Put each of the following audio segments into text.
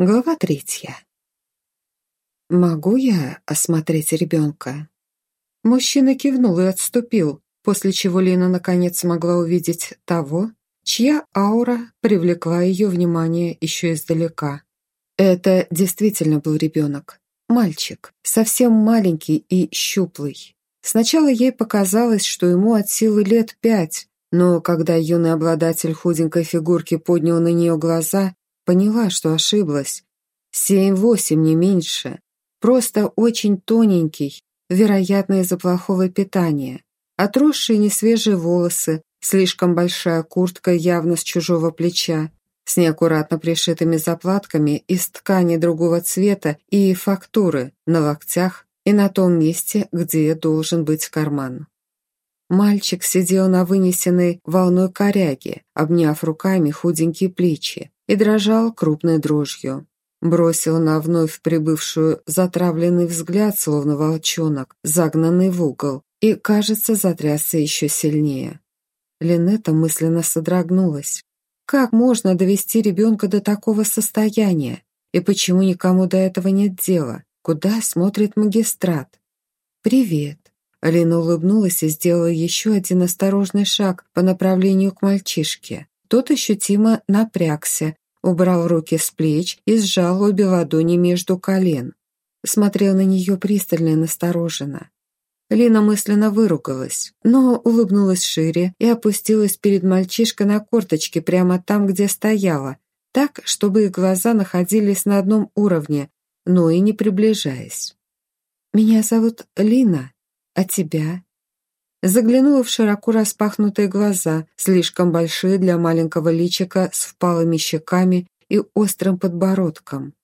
Глава третья. «Могу я осмотреть ребенка?» Мужчина кивнул и отступил, после чего Лина наконец смогла увидеть того, чья аура привлекла ее внимание еще издалека. Это действительно был ребенок. Мальчик, совсем маленький и щуплый. Сначала ей показалось, что ему от силы лет пять, но когда юный обладатель худенькой фигурки поднял на нее глаза, Поняла, что ошиблась. Семь-восемь, не меньше. Просто очень тоненький, вероятно, из-за плохого питания. Отросшие несвежие волосы, слишком большая куртка явно с чужого плеча, с неаккуратно пришитыми заплатками из ткани другого цвета и фактуры на локтях и на том месте, где должен быть карман. Мальчик сидел на вынесенной волной коряге, обняв руками худенькие плечи и дрожал крупной дрожью. Бросил на вновь прибывшую затравленный взгляд, словно волчонок, загнанный в угол, и, кажется, затрясся еще сильнее. Линетта мысленно содрогнулась. Как можно довести ребенка до такого состояния? И почему никому до этого нет дела? Куда смотрит магистрат? «Привет». Алина улыбнулась и сделала еще один осторожный шаг по направлению к мальчишке. Тот ощутимо напрягся, убрал руки с плеч и сжал обе ладони между колен. Смотрел на нее пристально и настороженно. Лина мысленно выругалась, но улыбнулась шире и опустилась перед мальчишкой на корточки прямо там, где стояла, так, чтобы их глаза находились на одном уровне, но и не приближаясь. «Меня зовут Лина, а тебя?» Заглянула в широко распахнутые глаза, слишком большие для маленького личика с впалыми щеками и острым подбородком.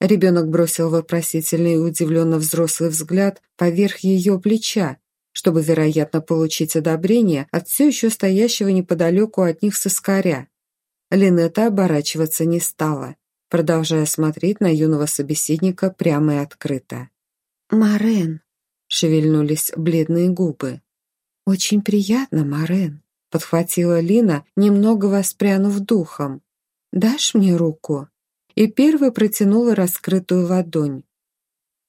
Ребенок бросил вопросительный и удивленно взрослый взгляд поверх ее плеча, чтобы, вероятно, получить одобрение от все еще стоящего неподалеку от них соскаря. Линетта оборачиваться не стала, продолжая смотреть на юного собеседника прямо и открыто. «Марен», — шевельнулись бледные губы. «Очень приятно, Марен», — подхватила Лина, немного воспрянув духом. «Дашь мне руку?» И первой протянула раскрытую ладонь.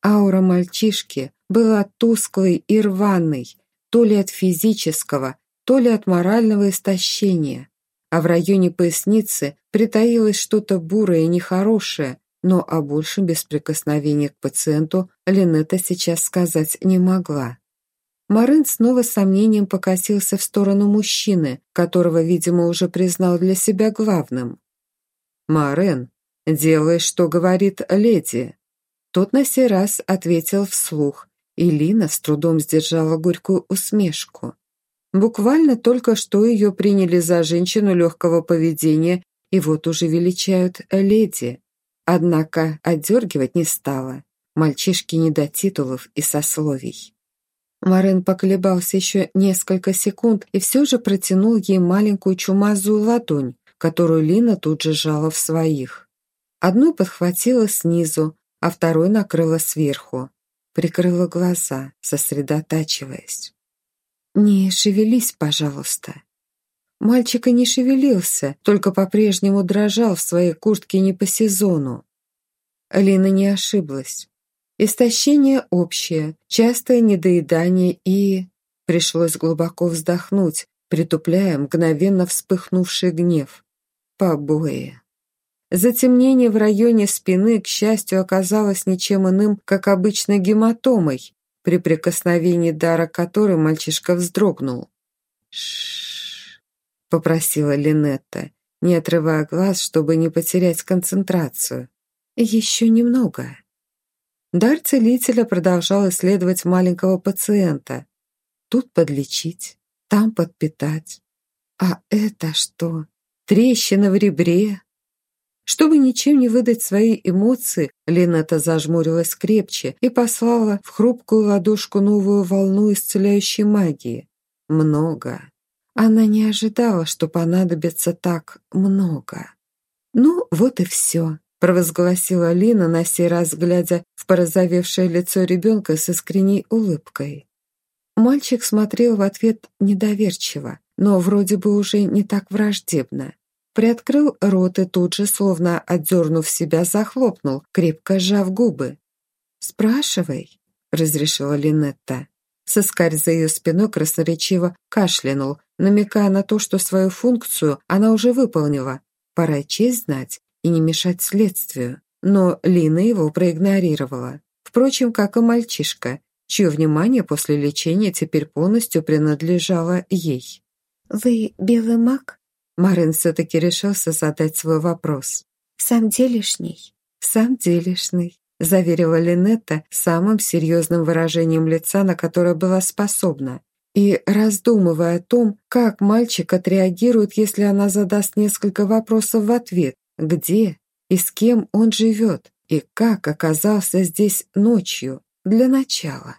Аура мальчишки была тусклой и рваной, то ли от физического, то ли от морального истощения, а в районе поясницы притаилось что-то бурое и нехорошее, но о большем без прикосновения к пациенту Линетта сейчас сказать не могла. Марин снова с сомнением покосился в сторону мужчины, которого, видимо, уже признал для себя главным. «Марен, делай, что говорит леди». Тот на сей раз ответил вслух, и Лина с трудом сдержала горькую усмешку. Буквально только что ее приняли за женщину легкого поведения и вот уже величают леди. Однако отдергивать не стала. Мальчишки не до титулов и сословий. Марен поколебался еще несколько секунд и все же протянул ей маленькую чумазую ладонь, которую Лина тут же жала в своих. Одну подхватила снизу, а второй накрыла сверху. Прикрыла глаза, сосредотачиваясь. «Не шевелись, пожалуйста». Мальчик и не шевелился, только по-прежнему дрожал в своей куртке не по сезону. Лина не ошиблась. Истощение общее, частое недоедание и... Пришлось глубоко вздохнуть, притупляя мгновенно вспыхнувший гнев. Побои. Затемнение в районе спины, к счастью, оказалось ничем иным, как обычной гематомой, при прикосновении дара которой мальчишка вздрогнул. «Ш-ш-ш», попросила Линетта, не отрывая глаз, чтобы не потерять концентрацию. «Еще немного». Дар целителя продолжал исследовать маленького пациента. Тут подлечить, там подпитать. А это что? Трещина в ребре? Чтобы ничем не выдать свои эмоции, Лената зажмурилась крепче и послала в хрупкую ладошку новую волну исцеляющей магии. Много. Она не ожидала, что понадобится так много. Ну, вот и все провозгласила Лина, на сей раз глядя в порозовевшее лицо ребенка с искренней улыбкой. Мальчик смотрел в ответ недоверчиво, но вроде бы уже не так враждебно. приоткрыл рот и тут же, словно отдернув себя, захлопнул, крепко сжав губы. «Спрашивай», — разрешила Линетта. Соскарь за ее спиной красноречиво кашлянул, намекая на то, что свою функцию она уже выполнила. Пора честь знать и не мешать следствию. Но Лина его проигнорировала. Впрочем, как и мальчишка, чье внимание после лечения теперь полностью принадлежало ей. «Вы белый маг?» Марин все-таки решился задать свой вопрос. «Сам делишний?» «Сам делишный», заверила Линетта самым серьезным выражением лица, на которое была способна, и раздумывая о том, как мальчик отреагирует, если она задаст несколько вопросов в ответ, где и с кем он живет, и как оказался здесь ночью, для начала.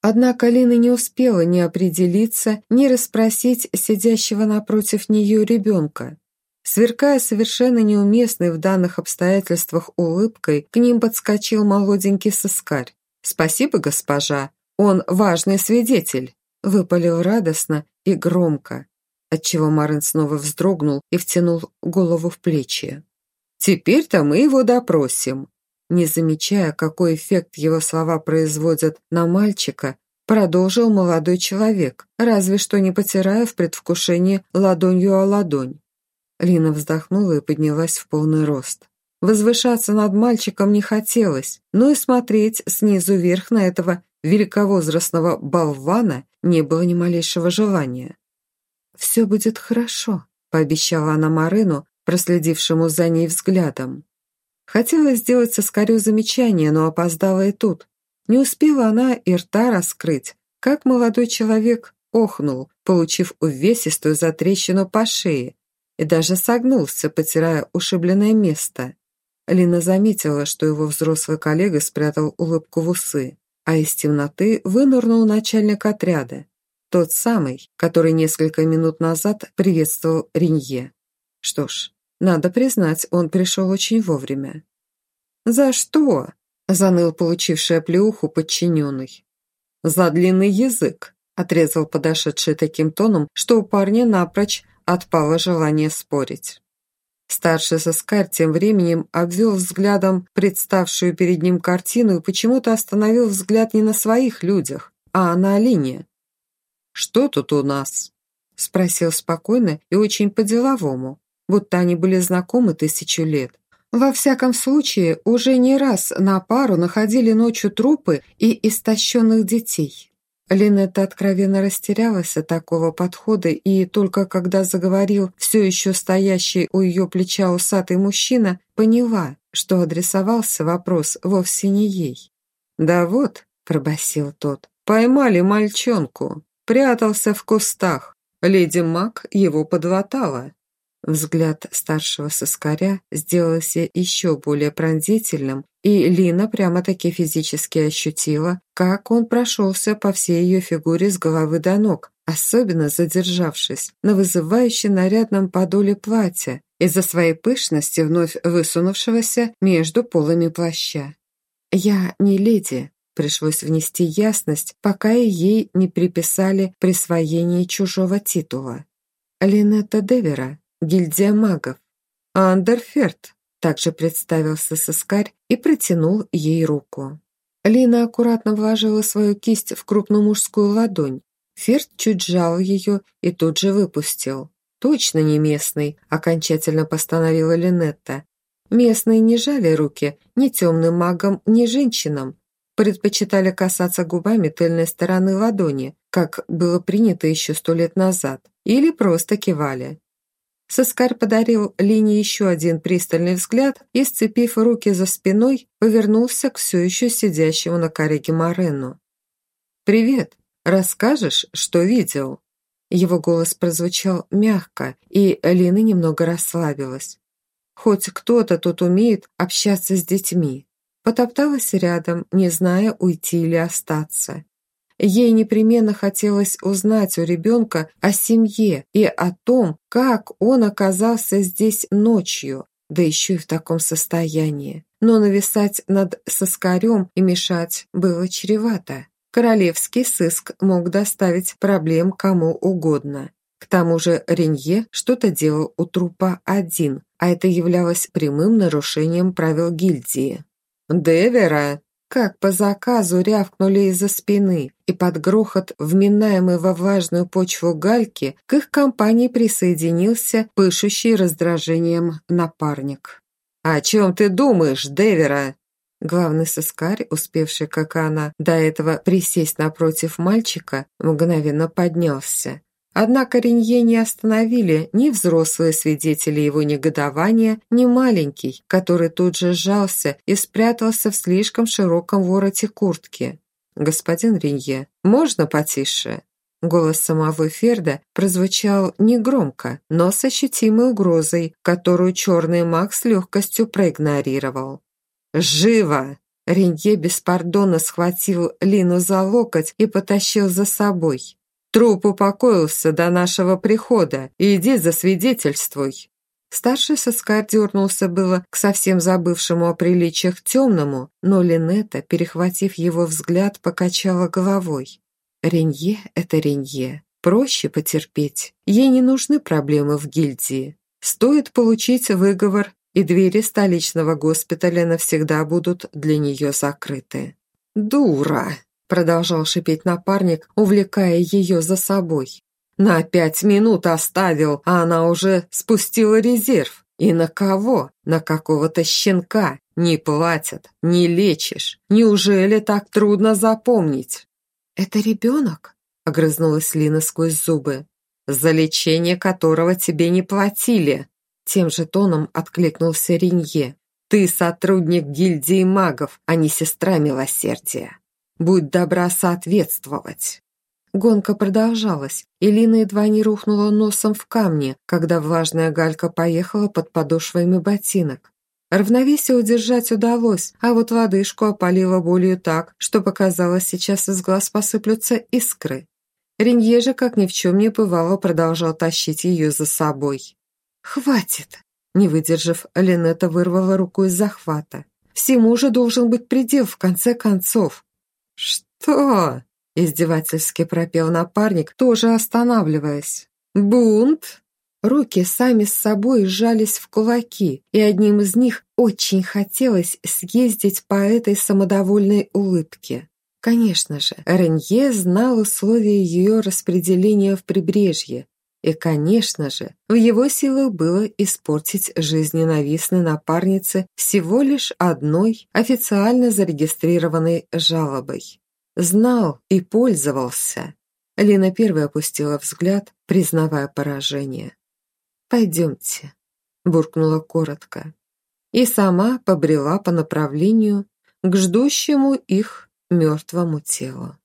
Однако Лина не успела ни определиться, ни расспросить сидящего напротив нее ребенка. Сверкая совершенно неуместной в данных обстоятельствах улыбкой, к ним подскочил молоденький сыскарь. «Спасибо, госпожа, он важный свидетель», выпалил радостно и громко, отчего Марин снова вздрогнул и втянул голову в плечи. «Теперь-то мы его допросим». Не замечая, какой эффект его слова производят на мальчика, продолжил молодой человек, разве что не потирая в предвкушении ладонью о ладонь. Лина вздохнула и поднялась в полный рост. Возвышаться над мальчиком не хотелось, но и смотреть снизу вверх на этого великовозрастного болвана не было ни малейшего желания. «Все будет хорошо», — пообещала она Марину, проследившему за ней взглядом. Хотела сделать соскарю замечание, но опоздала и тут. Не успела она и рта раскрыть, как молодой человек охнул, получив увесистую затрещину по шее, и даже согнулся, потирая ушибленное место. Лина заметила, что его взрослый коллега спрятал улыбку в усы, а из темноты вынырнул начальник отряда, тот самый, который несколько минут назад приветствовал Ринье. Что ж, надо признать, он пришел очень вовремя. «За что?» – заныл получивший оплеуху подчиненный. «За длинный язык», – отрезал подошедший таким тоном, что у парня напрочь отпало желание спорить. Старший соскарь тем временем обвел взглядом представшую перед ним картину и почему-то остановил взгляд не на своих людях, а на Алине. «Что тут у нас?» – спросил спокойно и очень по-деловому, будто они были знакомы тысячу лет. Во всяком случае, уже не раз на пару находили ночью трупы и истощенных детей. Линетта откровенно растерялась от такого подхода, и только когда заговорил все еще стоящий у ее плеча усатый мужчина, поняла, что адресовался вопрос вовсе не ей. «Да вот», – пробасил тот, – «поймали мальчонку, прятался в кустах, леди Мак его подлатала». Взгляд старшего соскаря сделался еще более пронзительным, и Лина прямо-таки физически ощутила, как он прошелся по всей ее фигуре с головы до ног, особенно задержавшись на вызывающе нарядном подоле платья из-за своей пышности, вновь высунувшегося между полами плаща. «Я не леди», пришлось внести ясность, пока ей не приписали присвоение чужого титула. Линетта Девера, гильдия магов. Андерферт также представился сыскарь и протянул ей руку. Лина аккуратно вложила свою кисть в крупную мужскую ладонь. Ферт чуть сжал ее и тут же выпустил. «Точно не местный», – окончательно постановила Линетта. «Местные не жали руки ни темным магам, ни женщинам. Предпочитали касаться губами тыльной стороны ладони, как было принято еще сто лет назад, или просто кивали. Соскарь подарил Лине еще один пристальный взгляд и, сцепив руки за спиной, повернулся к все еще сидящему на кориге Морену. «Привет! Расскажешь, что видел?» Его голос прозвучал мягко, и Лина немного расслабилась. Хоть кто-то тут умеет общаться с детьми. Потопталась рядом, не зная, уйти или остаться. Ей непременно хотелось узнать у ребенка о семье и о том, как он оказался здесь ночью, да еще и в таком состоянии. Но нависать над соскарем и мешать было чревато. Королевский сыск мог доставить проблем кому угодно. К тому же Ренье что-то делал у трупа один, а это являлось прямым нарушением правил гильдии. «Девера!» Как по заказу рявкнули из-за спины, и под грохот, вминаемый во влажную почву гальки, к их компании присоединился пышущий раздражением напарник. «О чем ты думаешь, Девера?» Главный сыскарь, успевший, как и она, до этого присесть напротив мальчика, мгновенно поднялся. Однако Ренье не остановили ни взрослые свидетели его негодования, ни маленький, который тут же сжался и спрятался в слишком широком вороте куртки. «Господин Ренье, можно потише?» Голос самого Ферда прозвучал негромко, но с ощутимой угрозой, которую черный маг с легкостью проигнорировал. «Живо!» Ренье беспардонно схватил Лину за локоть и потащил за собой. Труп упокоился до нашего прихода. Иди засвидетельствуй». Старший соскар дернулся было к совсем забывшему о приличиях темному, но Линета, перехватив его взгляд, покачала головой. «Ренье — это Ренье. Проще потерпеть. Ей не нужны проблемы в гильдии. Стоит получить выговор, и двери столичного госпиталя навсегда будут для нее закрыты». «Дура!» Продолжал шипеть напарник, увлекая ее за собой. «На пять минут оставил, а она уже спустила резерв. И на кого? На какого-то щенка. Не платят, не лечишь. Неужели так трудно запомнить?» «Это ребенок?» – огрызнулась Лина сквозь зубы. «За лечение которого тебе не платили!» Тем же тоном откликнулся Ринье. «Ты сотрудник гильдии магов, а не сестра милосердия!» Будь добра соответствовать. Гонка продолжалась, и Лина едва не рухнула носом в камни, когда влажная галька поехала под подошвами ботинок. Равновесие удержать удалось, а вот лодыжку опалило болью так, что показалось, сейчас из глаз посыплются искры. Ренье же, как ни в чем не бывало, продолжал тащить ее за собой. «Хватит!» Не выдержав, Линета вырвала руку из захвата. «Всему же должен быть предел, в конце концов. «Что?» – издевательски пропел напарник, тоже останавливаясь. «Бунт?» Руки сами с собой сжались в кулаки, и одним из них очень хотелось съездить по этой самодовольной улыбке. Конечно же, Ренье знал условия ее распределения в прибрежье, и, конечно же, в его силах было испортить жизнь ненавистной напарницы всего лишь одной официально зарегистрированной жалобой. Знал и пользовался. Лина первая опустила взгляд, признавая поражение. «Пойдемте», – буркнула коротко. И сама побрела по направлению к ждущему их мертвому телу.